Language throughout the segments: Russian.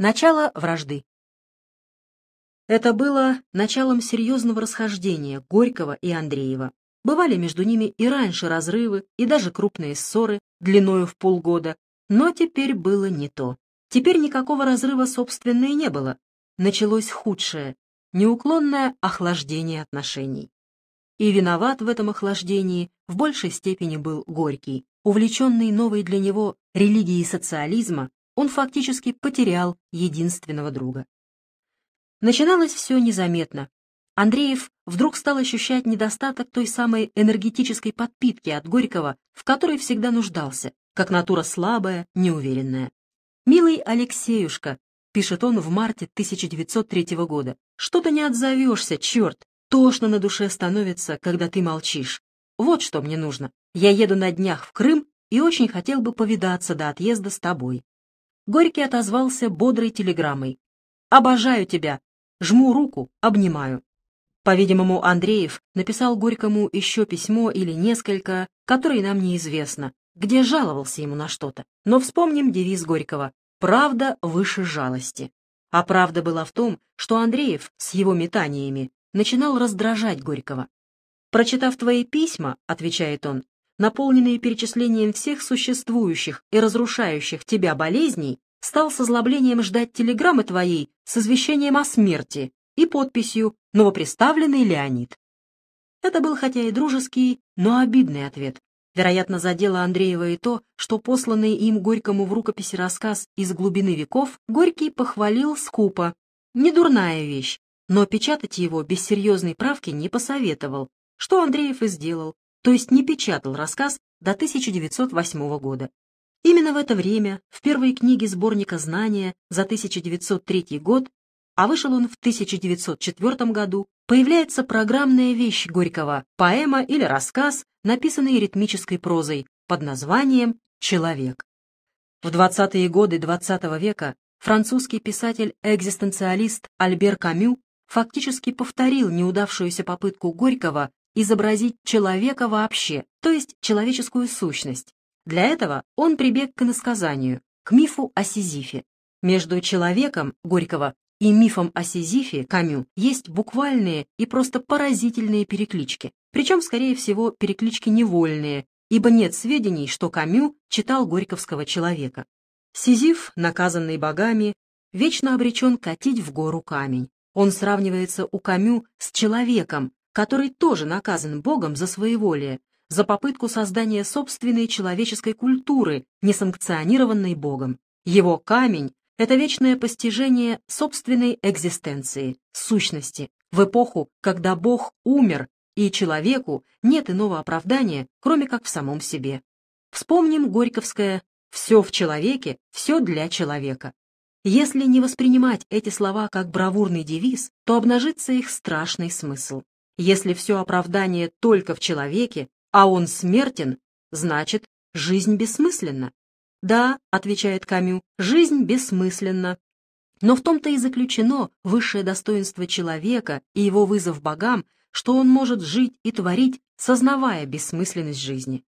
Начало вражды. Это было началом серьезного расхождения Горького и Андреева. Бывали между ними и раньше разрывы, и даже крупные ссоры, длиною в полгода, но теперь было не то. Теперь никакого разрыва, собственно, и не было. Началось худшее, неуклонное охлаждение отношений. И виноват в этом охлаждении в большей степени был Горький. Увлеченный новой для него религией социализма, он фактически потерял единственного друга. Начиналось все незаметно. Андреев вдруг стал ощущать недостаток той самой энергетической подпитки от Горького, в которой всегда нуждался, как натура слабая, неуверенная. «Милый Алексеюшка», — пишет он в марте 1903 года, — «что-то не отзовешься, черт, тошно на душе становится, когда ты молчишь. Вот что мне нужно. Я еду на днях в Крым и очень хотел бы повидаться до отъезда с тобой. Горький отозвался бодрой телеграммой. «Обожаю тебя! Жму руку, обнимаю». По-видимому, Андреев написал Горькому еще письмо или несколько, которые нам неизвестно, где жаловался ему на что-то. Но вспомним девиз Горького «Правда выше жалости». А правда была в том, что Андреев с его метаниями начинал раздражать Горького. «Прочитав твои письма, — отвечает он, наполненные перечислением всех существующих и разрушающих тебя болезней, стал с озлоблением ждать телеграммы твоей с извещением о смерти и подписью «Новоприставленный Леонид». Это был хотя и дружеский, но обидный ответ. Вероятно, задело Андреева и то, что посланный им Горькому в рукописи рассказ «Из глубины веков» Горький похвалил скупо. Недурная вещь, но печатать его без серьезной правки не посоветовал, что Андреев и сделал, то есть не печатал рассказ до 1908 года. Именно в это время, в первой книге сборника «Знания» за 1903 год, а вышел он в 1904 году, появляется программная вещь Горького, поэма или рассказ, написанный ритмической прозой под названием «Человек». В 20-е годы XX -го века французский писатель-экзистенциалист Альбер Камю фактически повторил неудавшуюся попытку Горького изобразить человека вообще, то есть человеческую сущность. Для этого он прибег к иносказанию, к мифу о Сизифе. Между человеком Горького и мифом о Сизифе Камю есть буквальные и просто поразительные переклички. Причем, скорее всего, переклички невольные, ибо нет сведений, что Камю читал горьковского человека. Сизиф, наказанный богами, вечно обречен катить в гору камень. Он сравнивается у Камю с человеком, который тоже наказан Богом за своеволие, за попытку создания собственной человеческой культуры, несанкционированной Богом. Его камень — это вечное постижение собственной экзистенции, сущности, в эпоху, когда Бог умер, и человеку нет иного оправдания, кроме как в самом себе. Вспомним Горьковское «все в человеке, все для человека». Если не воспринимать эти слова как бравурный девиз, то обнажится их страшный смысл. Если все оправдание только в человеке, а он смертен, значит, жизнь бессмысленна. Да, отвечает Камю, жизнь бессмысленна. Но в том-то и заключено высшее достоинство человека и его вызов богам, что он может жить и творить, сознавая бессмысленность жизни.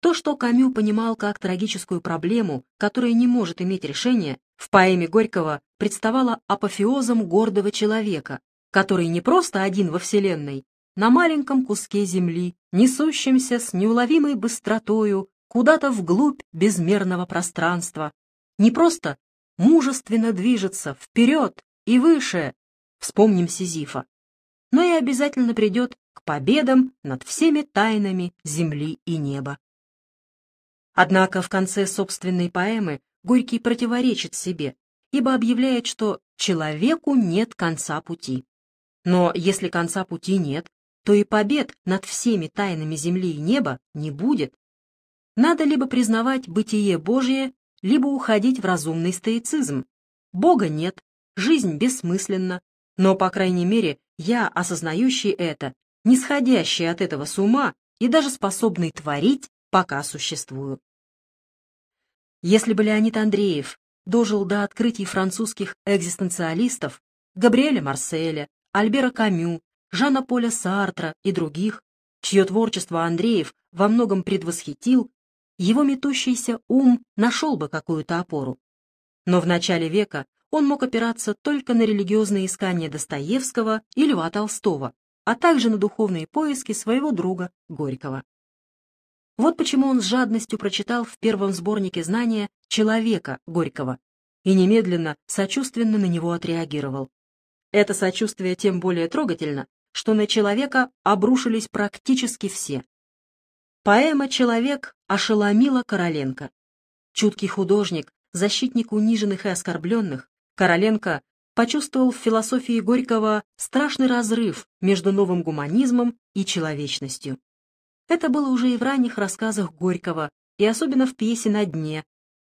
То, что Камю понимал как трагическую проблему, которая не может иметь решения, в поэме Горького представало апофеозом гордого человека, который не просто один во Вселенной, на маленьком куске земли, несущемся с неуловимой быстротою куда-то вглубь безмерного пространства, не просто мужественно движется вперед и выше, вспомним Сизифа, но и обязательно придет к победам над всеми тайнами земли и неба. Однако в конце собственной поэмы Горький противоречит себе, ибо объявляет, что человеку нет конца пути. Но если конца пути нет, то и побед над всеми тайнами земли и неба не будет. Надо либо признавать бытие Божие, либо уходить в разумный стоицизм. Бога нет, жизнь бессмысленна, но, по крайней мере, я, осознающий это, не сходящий от этого с ума и даже способный творить, пока существую. Если бы Леонид Андреев дожил до открытий французских экзистенциалистов, Габриэля Марселя, Альбера Камю, Жана Поля Сартра и других, чье творчество Андреев во многом предвосхитил, его метущийся ум нашел бы какую-то опору. Но в начале века он мог опираться только на религиозные искания Достоевского и Льва Толстого, а также на духовные поиски своего друга Горького. Вот почему он с жадностью прочитал в первом сборнике знания «Человека» Горького и немедленно сочувственно на него отреагировал. Это сочувствие тем более трогательно, что на человека обрушились практически все. Поэма «Человек» ошеломила Короленко. Чуткий художник, защитник униженных и оскорбленных, Короленко почувствовал в философии Горького страшный разрыв между новым гуманизмом и человечностью. Это было уже и в ранних рассказах Горького, и особенно в пьесе «На дне».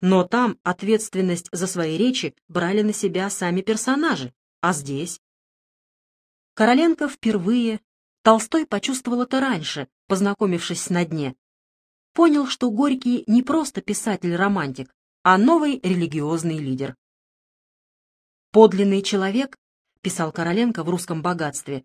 Но там ответственность за свои речи брали на себя сами персонажи, а здесь Короленко впервые, Толстой почувствовал это раньше, познакомившись на дне. Понял, что Горький не просто писатель-романтик, а новый религиозный лидер. «Подлинный человек», — писал Короленко в «Русском богатстве»,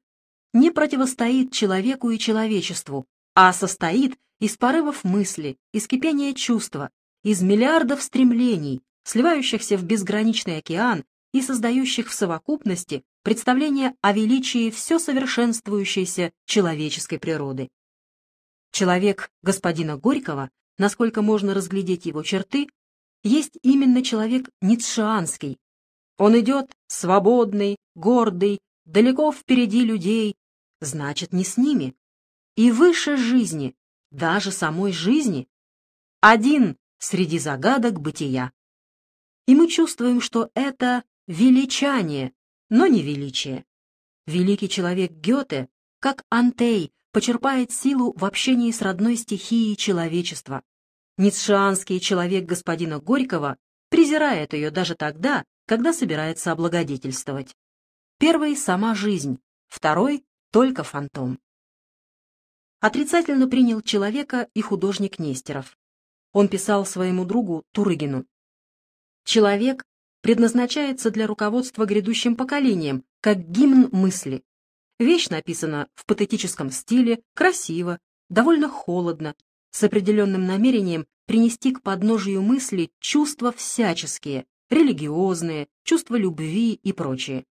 не противостоит человеку и человечеству, а состоит из порывов мысли, из кипения чувства, из миллиардов стремлений, сливающихся в безграничный океан и создающих в совокупности представление о величии все совершенствующейся человеческой природы. Человек господина Горького, насколько можно разглядеть его черты, есть именно человек ницшеанский. Он идет свободный, гордый, далеко впереди людей, значит, не с ними, и выше жизни, даже самой жизни, один среди загадок бытия. И мы чувствуем, что это величание, но не величие. Великий человек Гёте, как Антей, почерпает силу в общении с родной стихией человечества. Ницшеанский человек господина Горького презирает ее даже тогда, когда собирается облагодетельствовать. Первый — сама жизнь, второй — только фантом. Отрицательно принял человека и художник Нестеров. Он писал своему другу Турыгину. «Человек предназначается для руководства грядущим поколением, как гимн мысли. Вещь написана в патетическом стиле, красиво, довольно холодно, с определенным намерением принести к подножию мысли чувства всяческие, религиозные, чувства любви и прочее.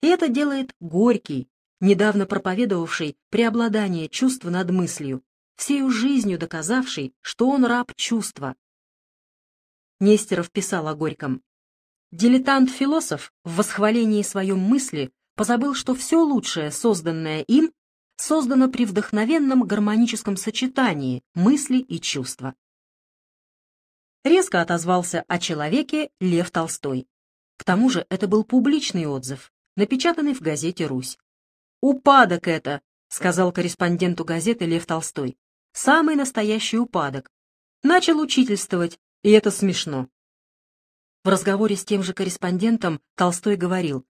И это делает Горький, недавно проповедовавший преобладание чувств над мыслью, всею жизнью доказавший, что он раб чувства. Нестеров писал о Горьком. Дилетант-философ в восхвалении своем мысли позабыл, что все лучшее, созданное им, создано при вдохновенном гармоническом сочетании мысли и чувства. Резко отозвался о человеке Лев Толстой. К тому же это был публичный отзыв, напечатанный в газете «Русь». «Упадок это», — сказал корреспонденту газеты Лев Толстой. «Самый настоящий упадок. Начал учительствовать, и это смешно. В разговоре с тем же корреспондентом Толстой говорил,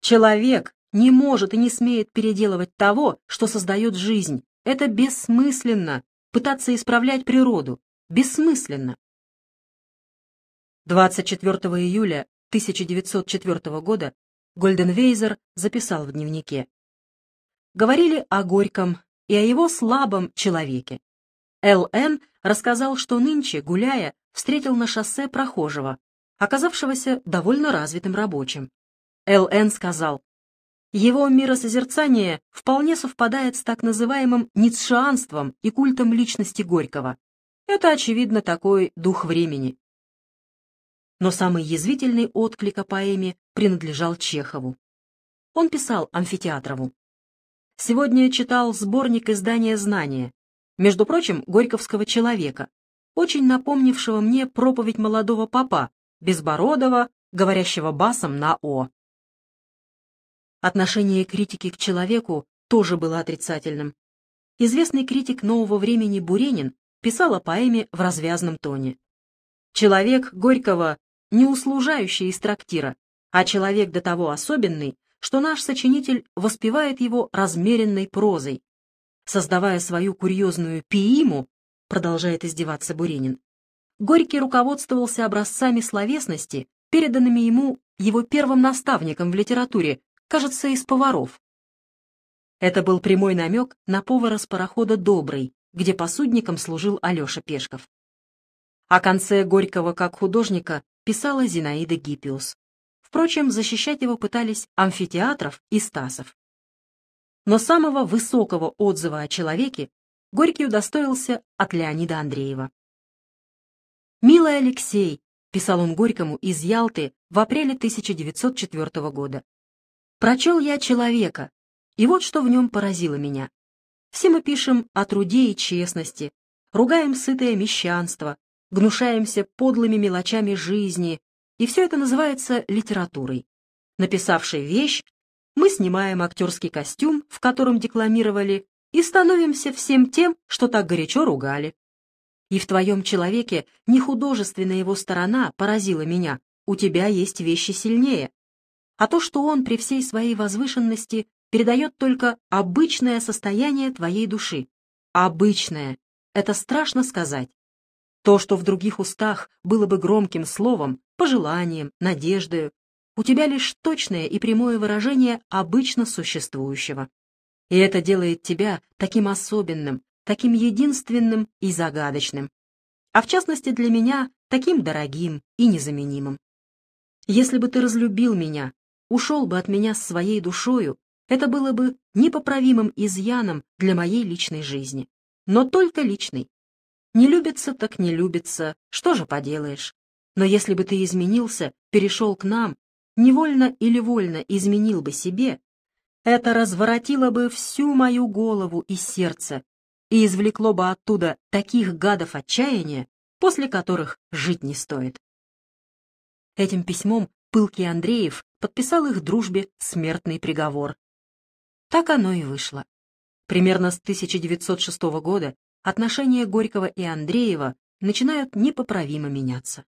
«Человек не может и не смеет переделывать того, что создает жизнь. Это бессмысленно. Пытаться исправлять природу. Бессмысленно». 24 июля 1904 года Гольденвейзер записал в дневнике. Говорили о Горьком и о его слабом человеке. Л.Н. рассказал, что нынче, гуляя, встретил на шоссе прохожего, оказавшегося довольно развитым рабочим. Л.Н. сказал, его миросозерцание вполне совпадает с так называемым ницшеанством и культом личности Горького. Это, очевидно, такой дух времени. Но самый язвительный отклик о поэме принадлежал Чехову. Он писал Амфитеатрову. «Сегодня читал сборник издания «Знания», между прочим, Горьковского человека, очень напомнившего мне проповедь молодого папа, безбородого, говорящего басом на «о». Отношение критики к человеку тоже было отрицательным. Известный критик нового времени Буренин писал о поэме в развязном тоне. Человек Горького не услужающий из трактира, а человек до того особенный, что наш сочинитель воспевает его размеренной прозой. Создавая свою курьезную пииму, продолжает издеваться Буренин, Горький руководствовался образцами словесности, переданными ему его первым наставником в литературе, кажется, из поваров. Это был прямой намек на повара с парохода «Добрый», где посудником служил Алеша Пешков. О конце Горького как художника писала Зинаида Гиппиус. Впрочем, защищать его пытались амфитеатров и Стасов. Но самого высокого отзыва о человеке Горький удостоился от Леонида Андреева. «Милый Алексей», — писал он Горькому из Ялты в апреле 1904 года, «прочел я человека, и вот что в нем поразило меня. Все мы пишем о труде и честности, ругаем сытое мещанство, гнушаемся подлыми мелочами жизни, и все это называется литературой. Написавший вещь, мы снимаем актерский костюм, в котором декламировали, и становимся всем тем, что так горячо ругали. И в твоем человеке не художественная его сторона поразила меня, у тебя есть вещи сильнее. А то, что он при всей своей возвышенности передает только обычное состояние твоей души. Обычное. Это страшно сказать. То, что в других устах было бы громким словом, пожеланием, надеждою, у тебя лишь точное и прямое выражение обычно существующего. И это делает тебя таким особенным, таким единственным и загадочным. А в частности для меня таким дорогим и незаменимым. Если бы ты разлюбил меня, ушел бы от меня с своей душою, это было бы непоправимым изъяном для моей личной жизни. Но только личной. Не любится, так не любится, что же поделаешь. Но если бы ты изменился, перешел к нам, невольно или вольно изменил бы себе, это разворотило бы всю мою голову и сердце и извлекло бы оттуда таких гадов отчаяния, после которых жить не стоит. Этим письмом пылкий Андреев подписал их дружбе смертный приговор. Так оно и вышло. Примерно с 1906 года отношения Горького и Андреева начинают непоправимо меняться.